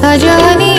सजनी